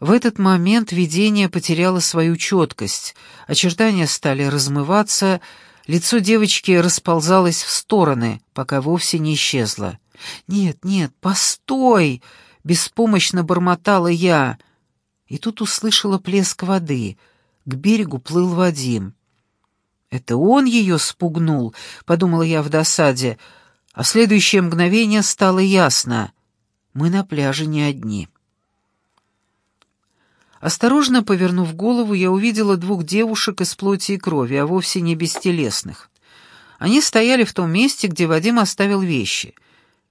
В этот момент видение потеряло свою четкость, очертания стали размываться, лицо девочки расползалось в стороны, пока вовсе не исчезло. «Нет, нет, постой!» — беспомощно бормотала я. И тут услышала плеск воды. К берегу плыл Вадим. «Это он ее спугнул», — подумала я в досаде, а следующее мгновение стало ясно. Мы на пляже не одни. Осторожно повернув голову, я увидела двух девушек из плоти и крови, а вовсе не бестелесных. Они стояли в том месте, где Вадим оставил вещи.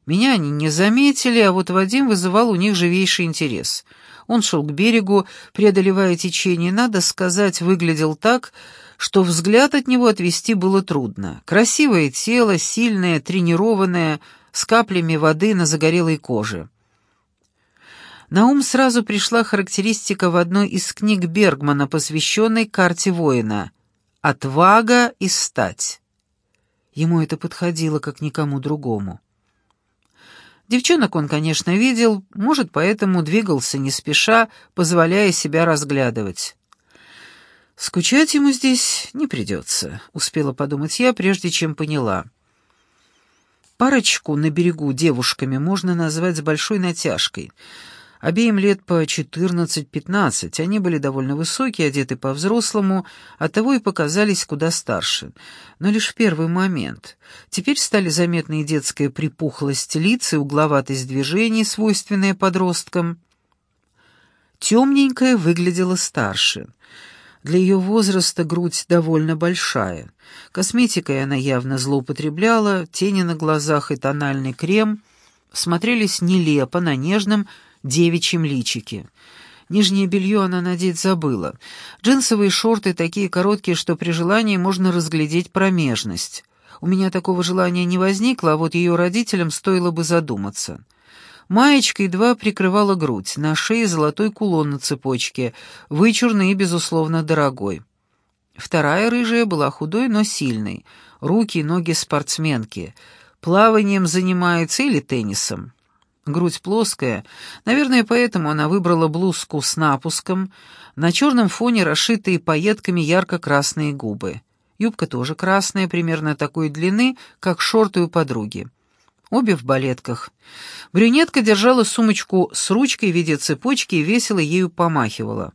Меня они не заметили, а вот Вадим вызывал у них живейший интерес. Он шел к берегу, преодолевая течение, надо сказать, выглядел так, что взгляд от него отвести было трудно. Красивое тело, сильное, тренированное, с каплями воды на загорелой коже. На ум сразу пришла характеристика в одной из книг Бергмана, посвященной карте воина «Отвага и стать». Ему это подходило, как никому другому. Девчонок он, конечно, видел, может, поэтому двигался не спеша, позволяя себя разглядывать. «Скучать ему здесь не придется», — успела подумать я, прежде чем поняла. Парочку на берегу девушками можно назвать с большой натяжкой — Обеим лет по 14-15, они были довольно высокие, одеты по-взрослому, оттого и показались куда старше. Но лишь в первый момент. Теперь стали заметны и детская припухлость лиц, и угловатость движений, свойственная подросткам. Темненькая выглядела старше. Для ее возраста грудь довольно большая. Косметикой она явно злоупотребляла, тени на глазах и тональный крем смотрелись нелепо на нежном, девичьем личике. Нижнее белье она надеть забыла. Джинсовые шорты такие короткие, что при желании можно разглядеть промежность. У меня такого желания не возникло, а вот ее родителям стоило бы задуматься. Маечка едва прикрывала грудь, на шее золотой кулон на цепочке, вычурный и, безусловно, дорогой. Вторая рыжая была худой, но сильной, руки и ноги спортсменки, плаванием занимается или теннисом. Грудь плоская, наверное, поэтому она выбрала блузку с напуском, на черном фоне расшитые пайетками ярко-красные губы. Юбка тоже красная, примерно такой длины, как шорты у подруги. Обе в балетках. Брюнетка держала сумочку с ручкой в виде цепочки и весело ею помахивала.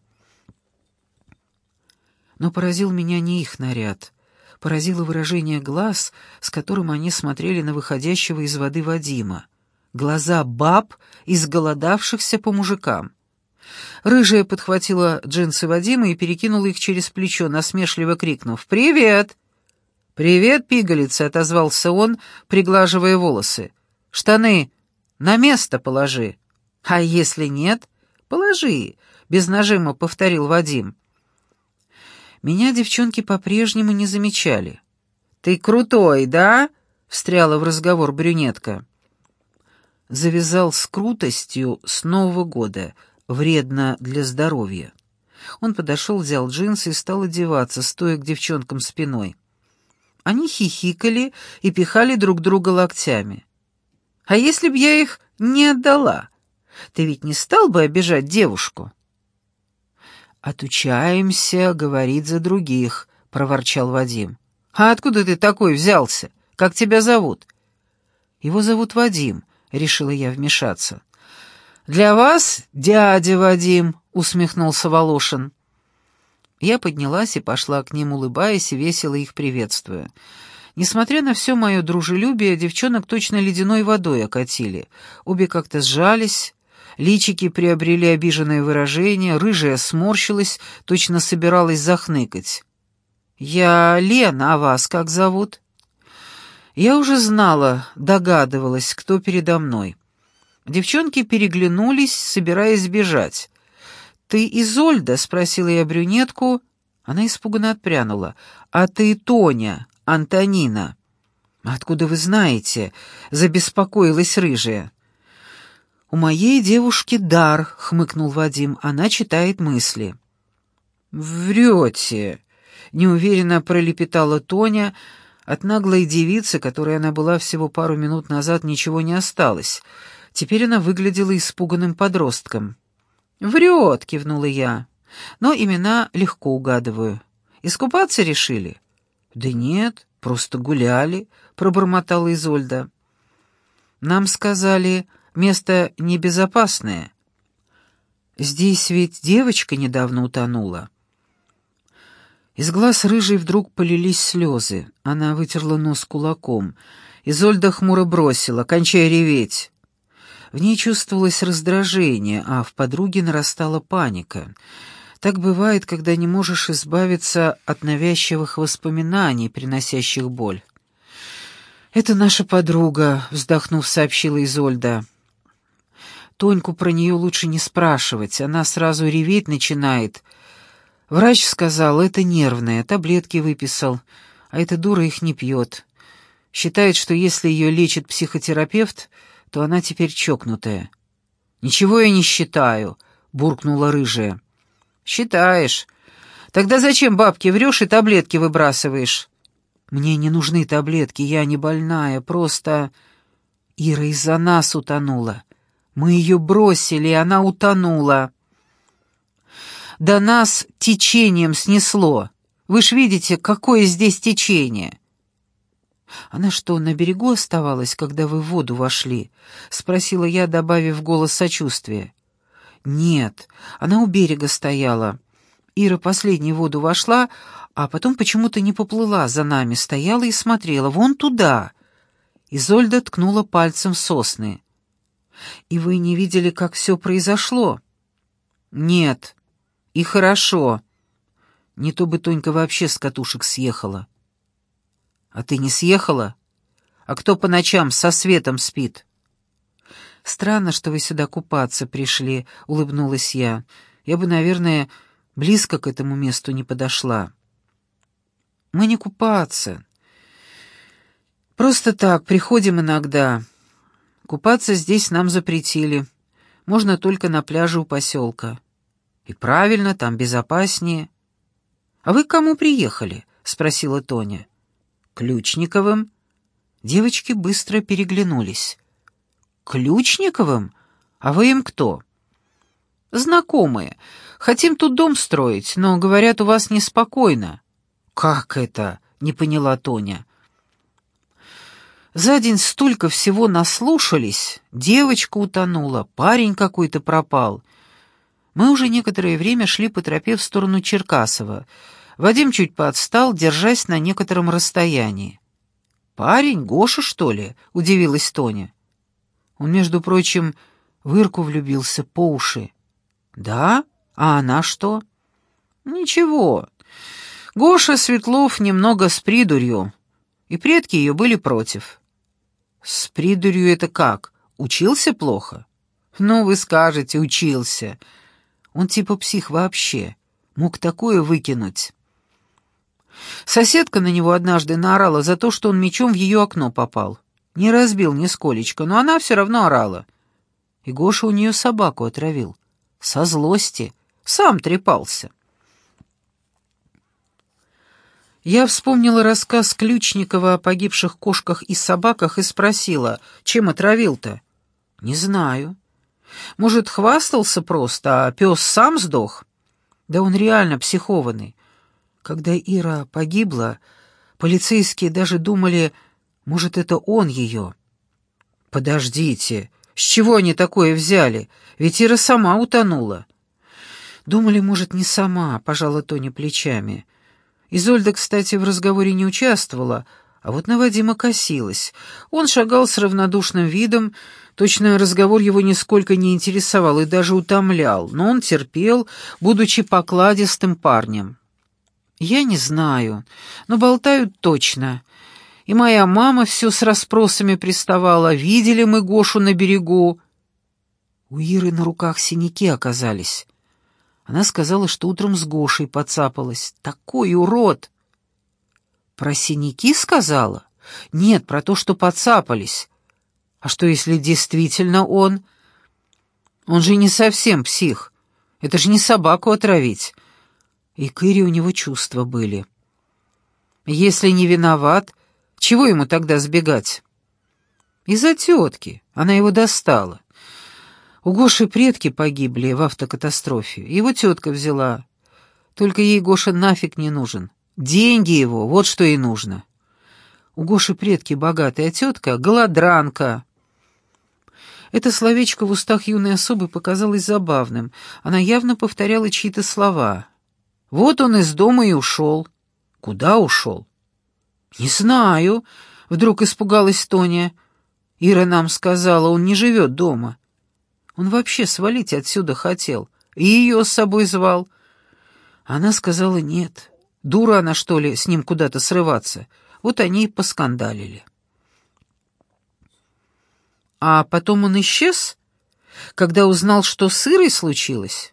Но поразил меня не их наряд. Поразило выражение глаз, с которым они смотрели на выходящего из воды Вадима глаза баб, изголодавшихся по мужикам. Рыжая подхватила джинсы Вадима и перекинула их через плечо, насмешливо крикнув «Привет!» «Привет, пигалица!» — отозвался он, приглаживая волосы. «Штаны на место положи!» «А если нет?» «Положи!» — без нажима повторил Вадим. Меня девчонки по-прежнему не замечали. «Ты крутой, да?» — встряла в разговор брюнетка завязал с крутостью с Нового года, вредно для здоровья. Он подошел, взял джинсы и стал одеваться, стоя к девчонкам спиной. Они хихикали и пихали друг друга локтями. «А если б я их не отдала? Ты ведь не стал бы обижать девушку?» «Отучаемся, — говорит за других», — проворчал Вадим. «А откуда ты такой взялся? Как тебя зовут?» «Его зовут Вадим. — решила я вмешаться. «Для вас, дядя Вадим», — усмехнулся Волошин. Я поднялась и пошла к ним, улыбаясь и весело их приветствуя. Несмотря на все мое дружелюбие, девчонок точно ледяной водой окатили. Обе как-то сжались, личики приобрели обиженное выражение, рыжая сморщилась, точно собиралась захныкать. «Я Лена, а вас как зовут?» Я уже знала, догадывалась, кто передо мной. Девчонки переглянулись, собираясь бежать. «Ты Изольда?» — спросила я брюнетку. Она испуганно отпрянула. «А ты Тоня, Антонина». «Откуда вы знаете?» — забеспокоилась рыжая. «У моей девушки дар», — хмыкнул Вадим. «Она читает мысли». «Врете», — неуверенно пролепетала Тоня, — от наглой девицы, которой она была всего пару минут назад, ничего не осталось. Теперь она выглядела испуганным подростком. «Врет», — кивнула я. «Но имена легко угадываю. Искупаться решили?» «Да нет, просто гуляли», — пробормотала Изольда. «Нам сказали, место небезопасное. Здесь ведь девочка недавно утонула». Из глаз рыжей вдруг полились слезы. Она вытерла нос кулаком. Изольда хмуро бросила, кончай реветь. В ней чувствовалось раздражение, а в подруге нарастала паника. Так бывает, когда не можешь избавиться от навязчивых воспоминаний, приносящих боль. «Это наша подруга», — вздохнув, сообщила Изольда. «Тоньку про нее лучше не спрашивать, она сразу реветь начинает», — Врач сказал, это нервное, таблетки выписал, а эта дура их не пьет. Считает, что если ее лечит психотерапевт, то она теперь чокнутая. «Ничего я не считаю», — буркнула рыжая. «Считаешь. Тогда зачем бабке врешь и таблетки выбрасываешь?» «Мне не нужны таблетки, я не больная, просто...» Ира из-за нас утонула. Мы ее бросили, и она утонула. До нас течением снесло. Вы ж видите, какое здесь течение. Она что, на берегу оставалась, когда вы в воду вошли? спросила я, добавив голос сочувствия. Нет, она у берега стояла. Ира последней в воду вошла, а потом почему-то не поплыла за нами, стояла и смотрела вон туда. Изольда ткнула пальцем в сосны. «И вы не видели, как все произошло?» «Нет», и хорошо. Не то бы Тонька вообще с катушек съехала. А ты не съехала? А кто по ночам со светом спит? Странно, что вы сюда купаться пришли, улыбнулась я. Я бы, наверное, близко к этому месту не подошла. Мы не купаться. Просто так, приходим иногда. Купаться здесь нам запретили. Можно только на пляже у поселка. И правильно, там безопаснее. А вы к кому приехали? спросила Тоня. Ключниковым. Девочки быстро переглянулись. Ключниковым? А вы им кто? Знакомые. Хотим тут дом строить, но говорят, у вас неспокойно. Как это? не поняла Тоня. За день столько всего наслушались. Девочка утонула, парень какой-то пропал. Мы уже некоторое время шли по тропе в сторону Черкасова. Вадим чуть поотстал, держась на некотором расстоянии. «Парень? Гоша, что ли?» — удивилась Тоня. Он, между прочим, в Ирку влюбился по уши. «Да? А она что?» «Ничего. Гоша Светлов немного с придурью, и предки ее были против». «С придурью это как? Учился плохо?» «Ну, вы скажете, учился. Он типа псих вообще. Мог такое выкинуть. Соседка на него однажды наорала за то, что он мечом в ее окно попал. Не разбил нисколечко, но она все равно орала. И Гоша у нее собаку отравил. Со злости. Сам трепался. Я вспомнила рассказ Ключникова о погибших кошках и собаках и спросила, чем отравил-то. «Не знаю. Может, хвастался просто, а пес сам сдох? Да он реально психованный. Когда Ира погибла, полицейские даже думали, может, это он ее. Подождите, с чего они такое взяли? Ведь Ира сама утонула. Думали, может, не сама, пожала Тоня плечами. Изольда, кстати, в разговоре не участвовала, а вот на Вадима косилась. Он шагал с равнодушным видом, точно разговор его нисколько не интересовал и даже утомлял, но он терпел, будучи покладистым парнем. «Я не знаю, но болтают точно. И моя мама все с расспросами приставала, видели мы Гошу на берегу». У Иры на руках синяки оказались. Она сказала, что утром с Гошей подцапалась. Такой урод! Про синяки сказала? Нет, про то, что подцапались. А что, если действительно он? Он же не совсем псих. Это же не собаку отравить. И к Ире у него чувства были. Если не виноват, чего ему тогда сбегать? Из-за тетки. Она его достала. У Гоши предки погибли в автокатастрофе. Его тетка взяла. Только ей Гоша нафиг не нужен. Деньги его, вот что ей нужно. У Гоши предки богатые, а тетка — голодранка. Это словечко в устах юной особы показалось забавным. Она явно повторяла чьи-то слова. Вот он из дома и ушел. Куда ушел? «Не знаю», — вдруг испугалась Тоня. Ира нам сказала, он не живет дома. Он вообще свалить отсюда хотел. И ее с собой звал. Она сказала нет. Дура она, что ли, с ним куда-то срываться. Вот они и поскандалили. А потом он исчез, когда узнал, что с Ирой случилось?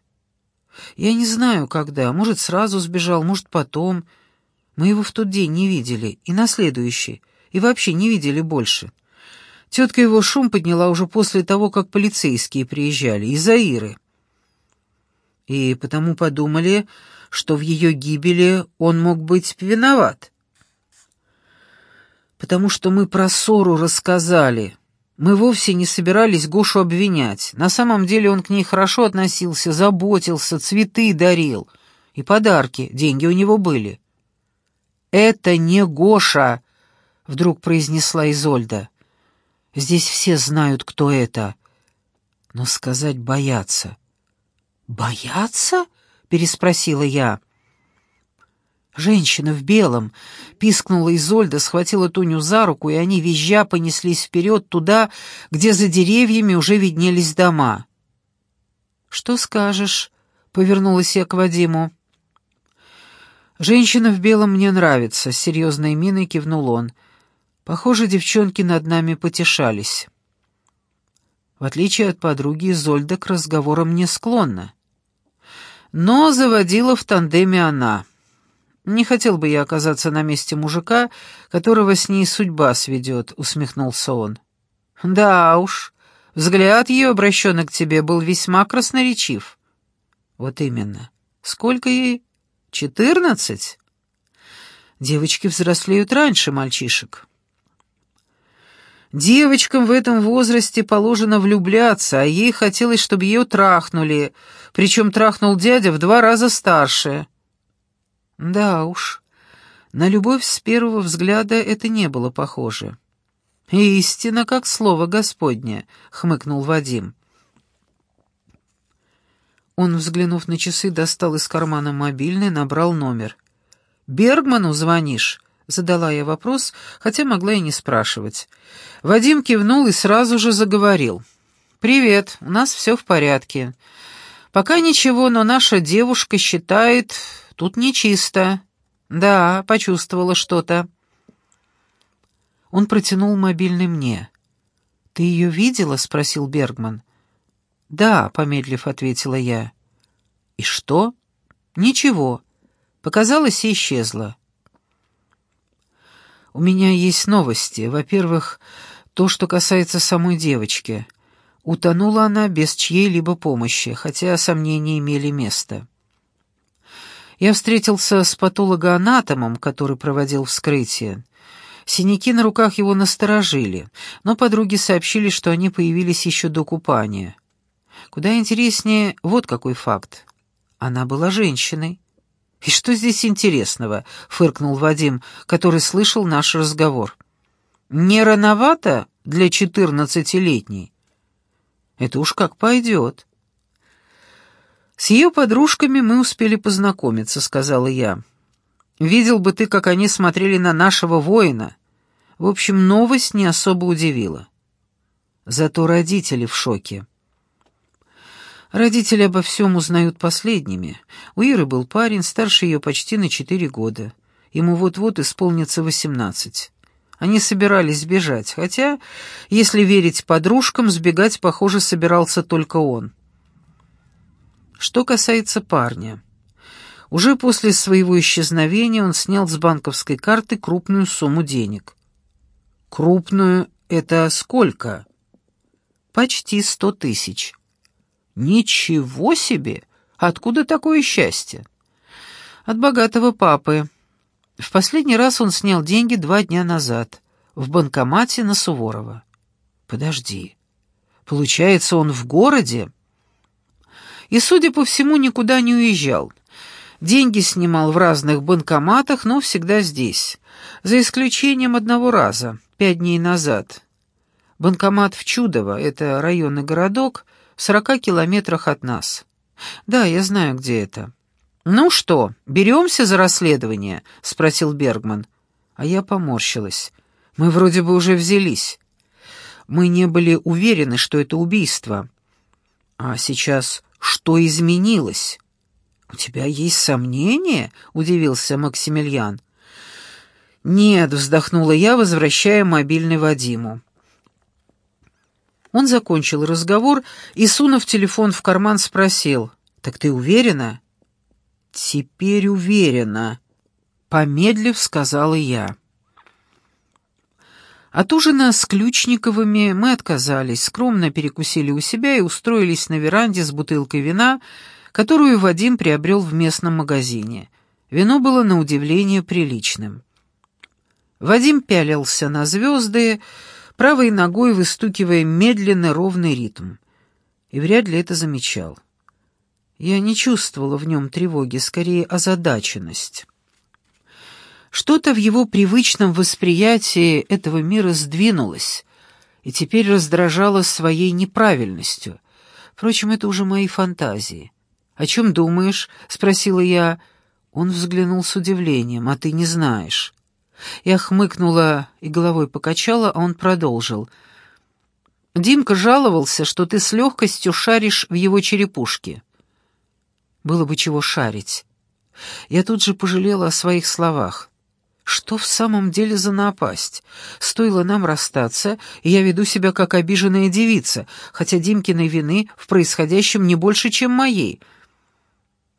Я не знаю, когда. Может, сразу сбежал, может, потом. Мы его в тот день не видели, и на следующий, и вообще не видели больше. Тетка его шум подняла уже после того, как полицейские приезжали, из-за Иры. И потому подумали, что в ее гибели он мог быть виноват. Потому что мы про ссору рассказали. Мы вовсе не собирались Гошу обвинять. На самом деле он к ней хорошо относился, заботился, цветы дарил. И подарки, деньги у него были. «Это не Гоша», — вдруг произнесла Изольда. Здесь все знают, кто это. Но сказать боятся. «Боятся?» — переспросила я. Женщина в белом пискнула Изольда, схватила Туню за руку, и они, визжа, понеслись вперед туда, где за деревьями уже виднелись дома. «Что скажешь?» — повернулась я к Вадиму. «Женщина в белом мне нравится», — серьезной миной кивнул он. Похоже, девчонки над нами потешались. В отличие от подруги, Зольда к разговорам не склонна. Но заводила в тандеме она. «Не хотел бы я оказаться на месте мужика, которого с ней судьба сведет», — усмехнулся он. «Да уж, взгляд ее, обращенный к тебе, был весьма красноречив». «Вот именно. Сколько ей? Четырнадцать?» «Девочки взрослеют раньше мальчишек». Девочкам в этом возрасте положено влюбляться, а ей хотелось, чтобы ее трахнули, причем трахнул дядя в два раза старше. Да уж, на любовь с первого взгляда это не было похоже. «Истина, как слово Господне», — хмыкнул Вадим. Он, взглянув на часы, достал из кармана мобильный, набрал номер. «Бергману звонишь?» Задала я вопрос, хотя могла и не спрашивать. Вадим кивнул и сразу же заговорил. «Привет, у нас все в порядке. Пока ничего, но наша девушка считает, тут нечисто. Да, почувствовала что-то». Он протянул мобильный мне. «Ты ее видела?» — спросил Бергман. «Да», — помедлив ответила я. «И что?» «Ничего. Показалось и исчезла. У меня есть новости. Во-первых, то, что касается самой девочки. Утонула она без чьей-либо помощи, хотя сомнения имели место. Я встретился с патологоанатомом, который проводил вскрытие. Синяки на руках его насторожили, но подруги сообщили, что они появились еще до купания. Куда интереснее, вот какой факт. Она была женщиной. «И что здесь интересного?» — фыркнул Вадим, который слышал наш разговор. «Не рановато для четырнадцатилетней?» «Это уж как пойдет». «С ее подружками мы успели познакомиться», — сказала я. «Видел бы ты, как они смотрели на нашего воина». В общем, новость не особо удивила. Зато родители в шоке. Родители обо всем узнают последними. У Иры был парень, старше ее почти на четыре года. Ему вот-вот исполнится восемнадцать. Они собирались сбежать, хотя, если верить подружкам, сбегать, похоже, собирался только он. Что касается парня. Уже после своего исчезновения он снял с банковской карты крупную сумму денег. Крупную — это сколько? Почти сто тысяч. Ничего себе! Откуда такое счастье? От богатого папы. В последний раз он снял деньги два дня назад в банкомате на Суворова. Подожди. Получается, он в городе? И, судя по всему, никуда не уезжал. Деньги снимал в разных банкоматах, но всегда здесь. За исключением одного раза, пять дней назад. Банкомат в Чудово, это районный городок, в сорока километрах от нас. Да, я знаю, где это. «Ну что, беремся за расследование?» — спросил Бергман. А я поморщилась. «Мы вроде бы уже взялись. Мы не были уверены, что это убийство. А сейчас что изменилось?» «У тебя есть сомнения?» — удивился Максимилиан. «Нет», — вздохнула я, возвращая мобильный Вадиму. Он закончил разговор и, сунув телефон в карман, спросил, «Так ты уверена?» «Теперь уверена», — помедлив сказала я. От ужина с Ключниковыми мы отказались, скромно перекусили у себя и устроились на веранде с бутылкой вина, которую Вадим приобрел в местном магазине. Вино было на удивление приличным. Вадим пялился на звезды, правой ногой выстукивая медленно ровный ритм. И вряд ли это замечал. Я не чувствовала в нем тревоги, скорее озадаченность. Что-то в его привычном восприятии этого мира сдвинулось и теперь раздражало своей неправильностью. Впрочем, это уже мои фантазии. «О чем думаешь?» — спросила я. Он взглянул с удивлением. «А ты не знаешь». Я хмыкнула и головой покачала, а он продолжил. «Димка жаловался, что ты с легкостью шаришь в его черепушке». Было бы чего шарить. Я тут же пожалела о своих словах. Что в самом деле за напасть? Стоило нам расстаться, и я веду себя как обиженная девица, хотя Димкиной вины в происходящем не больше, чем моей.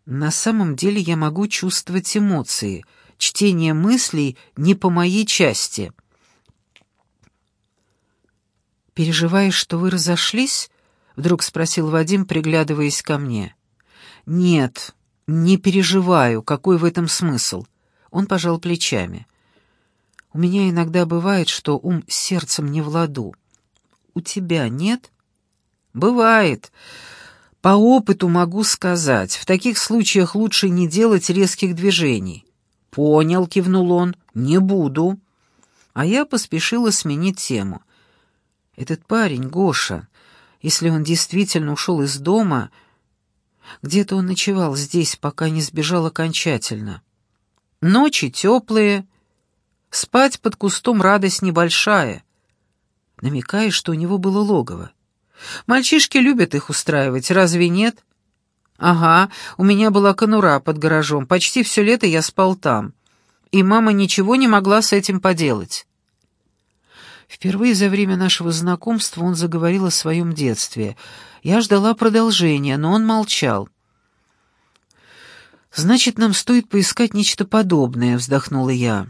На самом деле я могу чувствовать эмоции. Чтение мыслей не по моей части. «Переживаешь, что вы разошлись?» — вдруг спросил Вадим, приглядываясь ко мне. «Нет, не переживаю. Какой в этом смысл?» Он пожал плечами. «У меня иногда бывает, что ум с сердцем не в ладу. У тебя нет?» «Бывает. По опыту могу сказать, в таких случаях лучше не делать резких движений». «Понял», — кивнул он, — «не буду». А я поспешила сменить тему. «Этот парень, Гоша, если он действительно ушел из дома...» Где-то он ночевал здесь, пока не сбежал окончательно. Ночи теплые, спать под кустом радость небольшая. Намекаешь, что у него было логово. Мальчишки любят их устраивать, разве нет? Ага, у меня была конура под гаражом, почти все лето я спал там. И мама ничего не могла с этим поделать. Впервые за время нашего знакомства он заговорил о своем детстве — я ждала продолжения, но он молчал. «Значит, нам стоит поискать нечто подобное», — вздохнула я.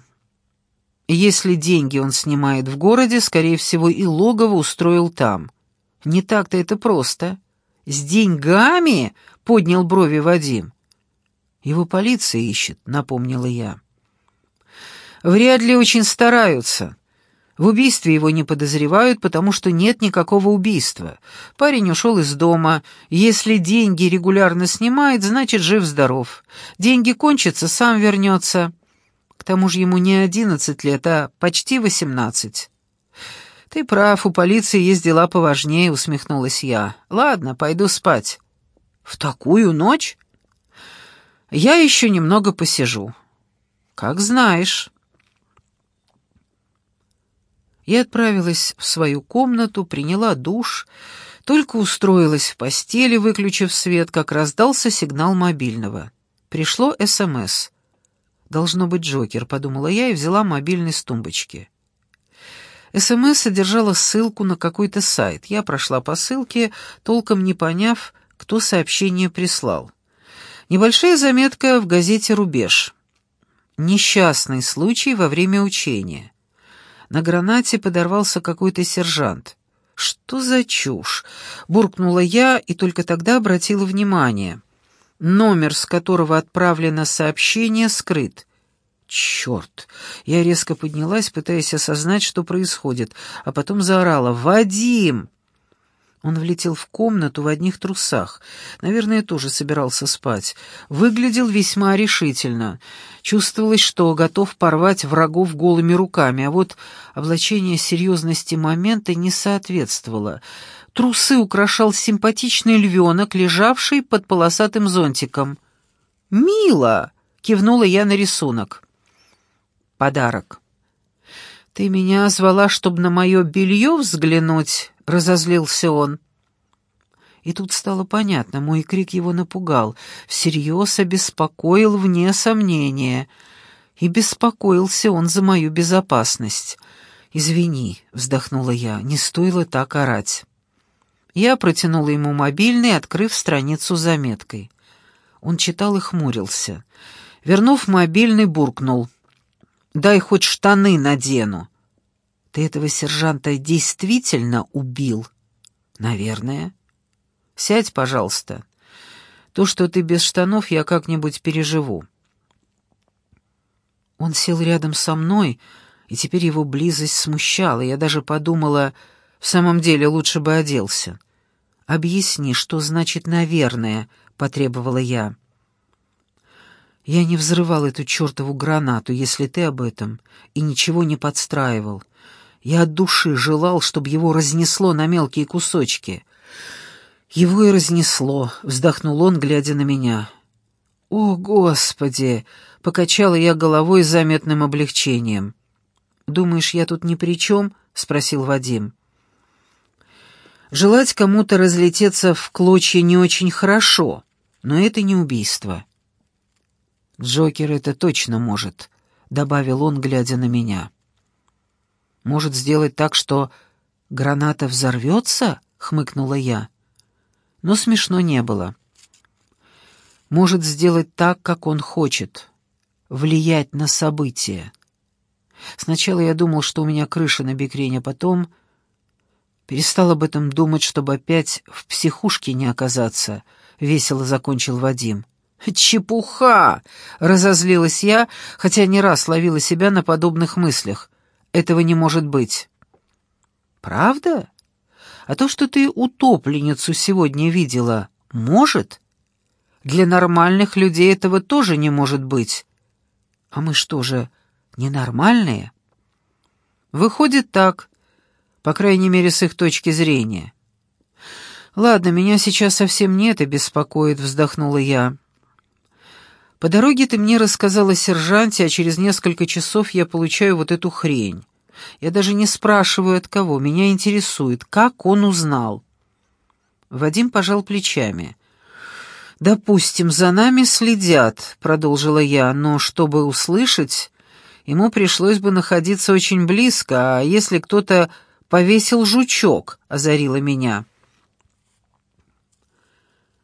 «Если деньги он снимает в городе, скорее всего, и логово устроил там. Не так-то это просто». «С деньгами?» — поднял брови Вадим. «Его полиция ищет», — напомнила я. «Вряд ли очень стараются. В убийстве его не подозревают, потому что нет никакого убийства. Парень ушел из дома. Если деньги регулярно снимает, значит, жив-здоров. Деньги кончатся, сам вернется. К тому же ему не одиннадцать лет, а почти восемнадцать. «Ты прав, у полиции есть дела поважнее», — усмехнулась я. «Ладно, пойду спать». «В такую ночь?» «Я еще немного посижу». «Как знаешь». Я отправилась в свою комнату, приняла душ, только устроилась в постели, выключив свет, как раздался сигнал мобильного. Пришло СМС. «Должно быть Джокер», — подумала я и взяла мобильный с тумбочки. СМС содержала ссылку на какой-то сайт. Я прошла по ссылке, толком не поняв, кто сообщение прислал. Небольшая заметка в газете «Рубеж». Несчастный случай во время учения. На гранате подорвался какой-то сержант. «Что за чушь?» — буркнула я и только тогда обратила внимание. Номер, с которого отправлено сообщение, скрыт. «Черт!» Я резко поднялась, пытаясь осознать, что происходит, а потом заорала. «Вадим!» Он влетел в комнату в одних трусах. Наверное, тоже собирался спать. Выглядел весьма решительно. Чувствовалось, что готов порвать врагов голыми руками, а вот облачение серьезности момента не соответствовало. Трусы украшал симпатичный львенок, лежавший под полосатым зонтиком. «Мило!» — кивнула я на рисунок. «Подарок». «Ты меня звала, чтобы на мое белье взглянуть?» — разозлился он. И тут стало понятно, мой крик его напугал, всерьез обеспокоил вне сомнения. И беспокоился он за мою безопасность. «Извини», — вздохнула я, — «не стоило так орать». Я протянула ему мобильный, открыв страницу заметкой. Он читал и хмурился. Вернув мобильный, буркнул. «Дай хоть штаны надену». «Ты этого сержанта действительно убил?» «Наверное». «Сядь, пожалуйста. То, что ты без штанов, я как-нибудь переживу». Он сел рядом со мной, и теперь его близость смущала. Я даже подумала, в самом деле лучше бы оделся. «Объясни, что значит «наверное», — потребовала я. «Я не взрывал эту чертову гранату, если ты об этом, и ничего не подстраивал. Я от души желал, чтобы его разнесло на мелкие кусочки». «Его и разнесло», — вздохнул он, глядя на меня. «О, Господи!» — покачала я головой с заметным облегчением. «Думаешь, я тут ни при чем?» — спросил Вадим. Желать кому-то разлететься в клочья не очень хорошо, но это не убийство. «Джокер это точно может», — добавил он, глядя на меня. «Может сделать так, что граната взорвется?» — хмыкнула я. Но смешно не было. «Может сделать так, как он хочет, влиять на события». Сначала я думал, что у меня крыша на бекрень, а потом Перестал об этом думать, чтобы опять в психушке не оказаться, — весело закончил Вадим. «Чепуха!» — разозлилась я, хотя не раз ловила себя на подобных мыслях. «Этого не может быть». «Правда? А то, что ты утопленницу сегодня видела, может? Для нормальных людей этого тоже не может быть. А мы что же, ненормальные?» «Выходит так», по крайней мере, с их точки зрения. «Ладно, меня сейчас совсем нет и беспокоит», — вздохнула я. «По дороге ты мне рассказала сержанте, а через несколько часов я получаю вот эту хрень. Я даже не спрашиваю, от кого. Меня интересует, как он узнал». Вадим пожал плечами. «Допустим, за нами следят», — продолжила я, «но чтобы услышать, ему пришлось бы находиться очень близко, а если кто-то повесил жучок», — озарила меня.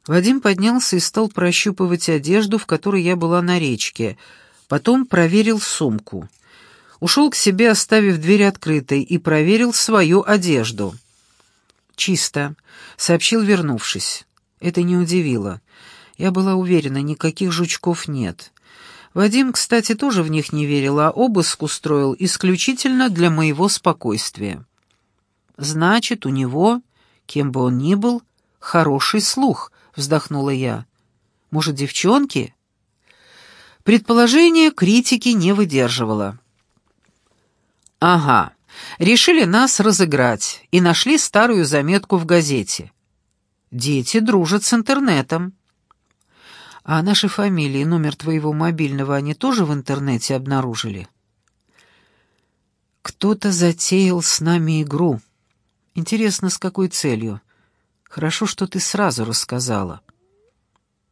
Вадим поднялся и стал прощупывать одежду, в которой я была на речке. Потом проверил сумку. Ушел к себе, оставив дверь открытой, и проверил свою одежду. «Чисто», — сообщил, вернувшись. Это не удивило. Я была уверена, никаких жучков нет. Вадим, кстати, тоже в них не верил, а обыск устроил исключительно для моего спокойствия. Значит, у него, кем бы он ни был, хороший слух, вздохнула я. Может, девчонки? Предположение критики не выдерживало. Ага, решили нас разыграть и нашли старую заметку в газете. Дети дружат с интернетом. А наши фамилии и номер твоего мобильного они тоже в интернете обнаружили? Кто-то затеял с нами игру. Интересно, с какой целью? Хорошо, что ты сразу рассказала.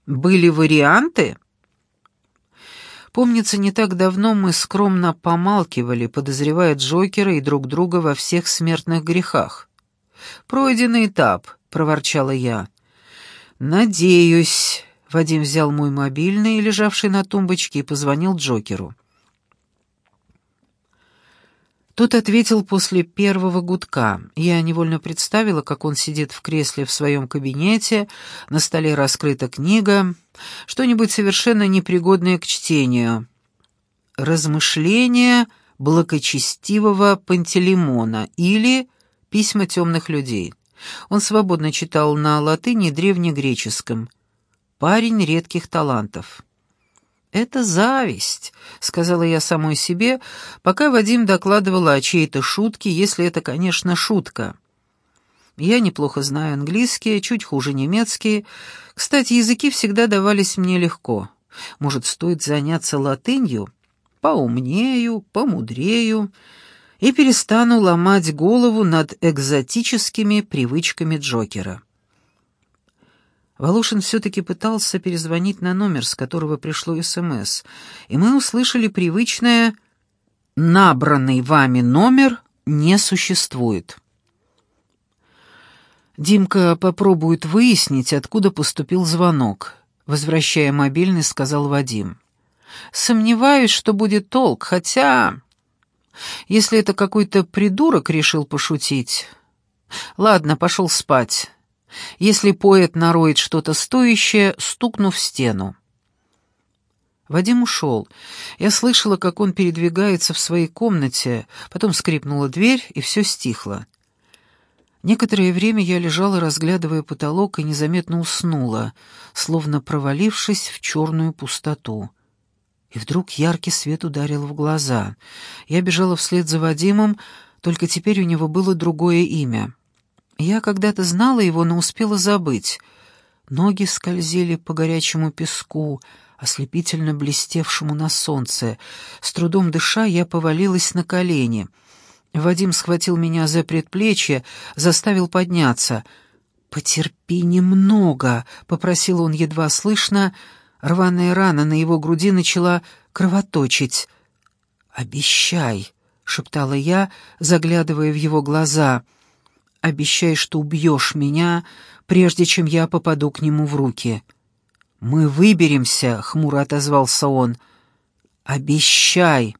Были варианты? Помнится, не так давно мы скромно помалкивали, подозревая Джокера и друг друга во всех смертных грехах. «Пройденный этап», — проворчала я. «Надеюсь», — Вадим взял мой мобильный, лежавший на тумбочке, и позвонил Джокеру. Тот ответил после первого гудка. Я невольно представила, как он сидит в кресле в своем кабинете, на столе раскрыта книга, что-нибудь совершенно непригодное к чтению. «Размышления благочестивого Пантелеймона» или «Письма темных людей». Он свободно читал на латыни и древнегреческом. Парень редких талантов. «Это зависть», — сказала я самой себе, пока Вадим докладывал о чьей-то шутке, если это, конечно, шутка. Я неплохо знаю английский, чуть хуже немецкий. Кстати, языки всегда давались мне легко. Может, стоит заняться латынью? Поумнею, помудрею и перестану ломать голову над экзотическими привычками Джокера. Волошин все-таки пытался перезвонить на номер, с которого пришло СМС, и мы услышали привычное «набранный вами номер не существует». Димка попробует выяснить, откуда поступил звонок. Возвращая мобильный, сказал Вадим. Сомневаюсь, что будет толк, хотя... Если это какой-то придурок решил пошутить... Ладно, пошел спать. Если поэт нароет что-то стоящее, стукну в стену. Вадим ушел. Я слышала, как он передвигается в своей комнате, потом скрипнула дверь, и все стихло. Некоторое время я лежала, разглядывая потолок, и незаметно уснула, словно провалившись в черную пустоту. И вдруг яркий свет ударил в глаза. Я бежала вслед за Вадимом, только теперь у него было другое имя. Я когда-то знала его, но успела забыть. Ноги скользили по горячему песку, ослепительно блестевшему на солнце. С трудом дыша, я повалилась на колени — Вадим схватил меня за предплечье, заставил подняться. «Потерпи немного», — попросил он едва слышно. Рваная рана на его груди начала кровоточить. «Обещай», — шептала я, заглядывая в его глаза. «Обещай, что убьешь меня, прежде чем я попаду к нему в руки». «Мы выберемся», — хмуро отозвался он. «Обещай».